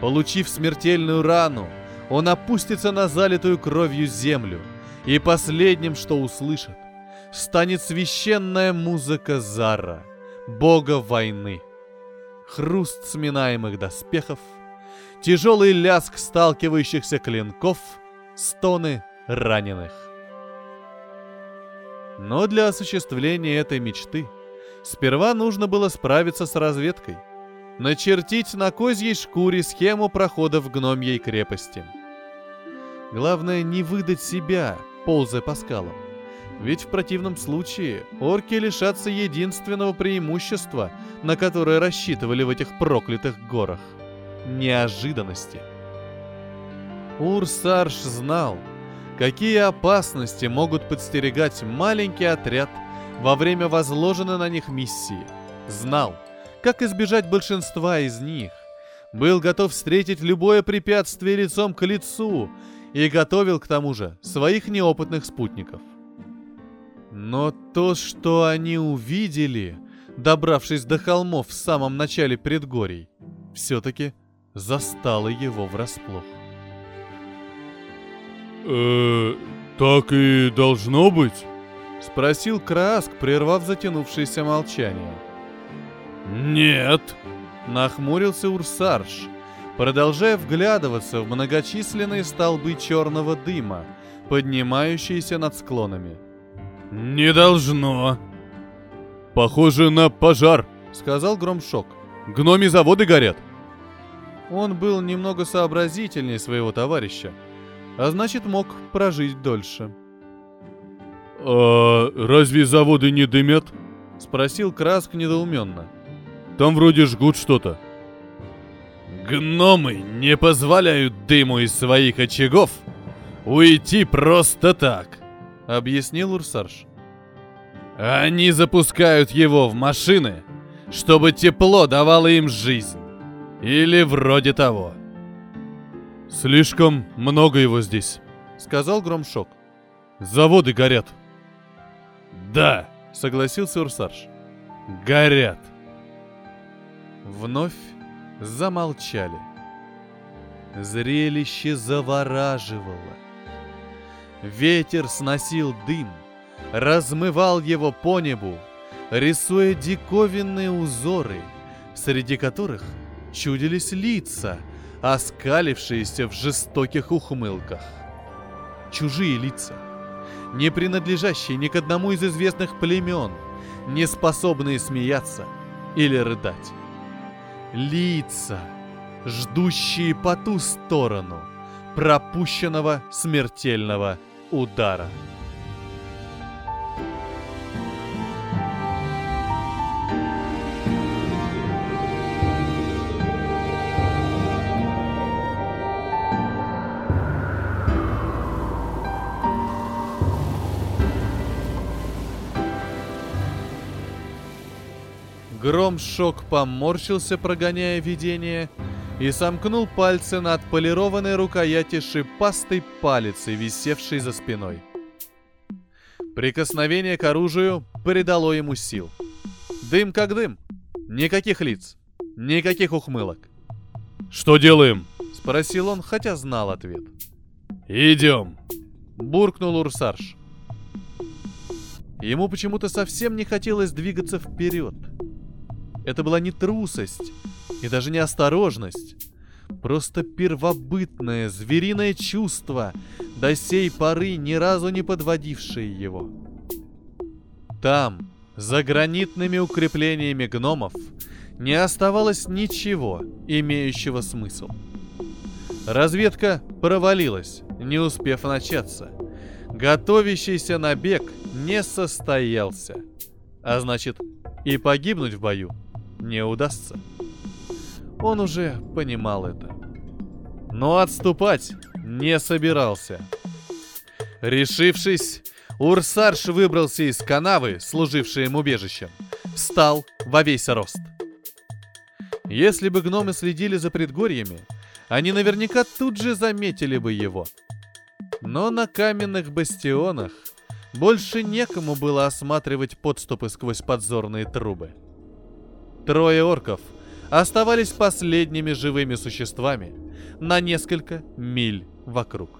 Получив смертельную рану, он опустится на залитую кровью землю, и последним, что услышит, станет священная музыка Зара, бога войны. Хруст сминаемых доспехов, тяжелый ляск сталкивающихся клинков, стоны раненых. Но для осуществления этой мечты сперва нужно было справиться с разведкой, начертить на козьей шкуре схему прохода в гномьей крепости. Главное не выдать себя, ползая по скалам. Ведь в противном случае орки лишатся единственного преимущества, на которое рассчитывали в этих проклятых горах – неожиданности. Урсарш знал, какие опасности могут подстерегать маленький отряд во время возложенной на них миссии. Знал, как избежать большинства из них. Был готов встретить любое препятствие лицом к лицу и готовил к тому же своих неопытных спутников. Но то, что они увидели, добравшись до холмов в самом начале предгорий, все-таки застало его врасплох. Э, так и должно быть? Спросил Краск, прервав затянувшееся молчание. Нет. Нахмурился Урсарш, продолжая вглядываться в многочисленные столбы черного дыма, поднимающиеся над склонами. «Не должно!» «Похоже на пожар», — сказал Громшок. «Гноми заводы горят!» Он был немного сообразительнее своего товарища, а значит мог прожить дольше. «А разве заводы не дымят?» — спросил Краск недоуменно. «Там вроде жгут что-то». «Гномы не позволяют дыму из своих очагов уйти просто так», — объяснил Урсарш. «Они запускают его в машины, чтобы тепло давало им жизнь. Или вроде того». «Слишком много его здесь», — сказал Громшок. «Заводы горят». «Да», — согласился Урсарш. «Горят». Вновь замолчали. Зрелище завораживало. Ветер сносил дым, размывал его по небу, рисуя диковинные узоры, среди которых чудились лица, оскалившиеся в жестоких ухмылках. Чужие лица, не принадлежащие ни к одному из известных племен, не способные смеяться или рыдать. Лица, ждущие по ту сторону пропущенного смертельного удара. Гром-шок поморщился, прогоняя видение, и сомкнул пальцы на отполированной рукояти шипастой палицы, висевшей за спиной. Прикосновение к оружию придало ему сил. Дым как дым. Никаких лиц. Никаких ухмылок. «Что делаем?» — спросил он, хотя знал ответ. «Идем!» — буркнул Урсарш. Ему почему-то совсем не хотелось двигаться вперед. Это была не трусость и даже не осторожность. Просто первобытное звериное чувство, до сей поры ни разу не подводившее его. Там, за гранитными укреплениями гномов, не оставалось ничего, имеющего смысл. Разведка провалилась, не успев начаться. Готовящийся набег не состоялся. А значит, и погибнуть в бою не удастся. Он уже понимал это. Но отступать не собирался. Решившись, Урсарш выбрался из канавы, служившей им убежищем. Встал во весь рост. Если бы гномы следили за предгорьями, они наверняка тут же заметили бы его. Но на каменных бастионах больше некому было осматривать подступы сквозь подзорные трубы. Трое орков оставались последними живыми существами на несколько миль вокруг.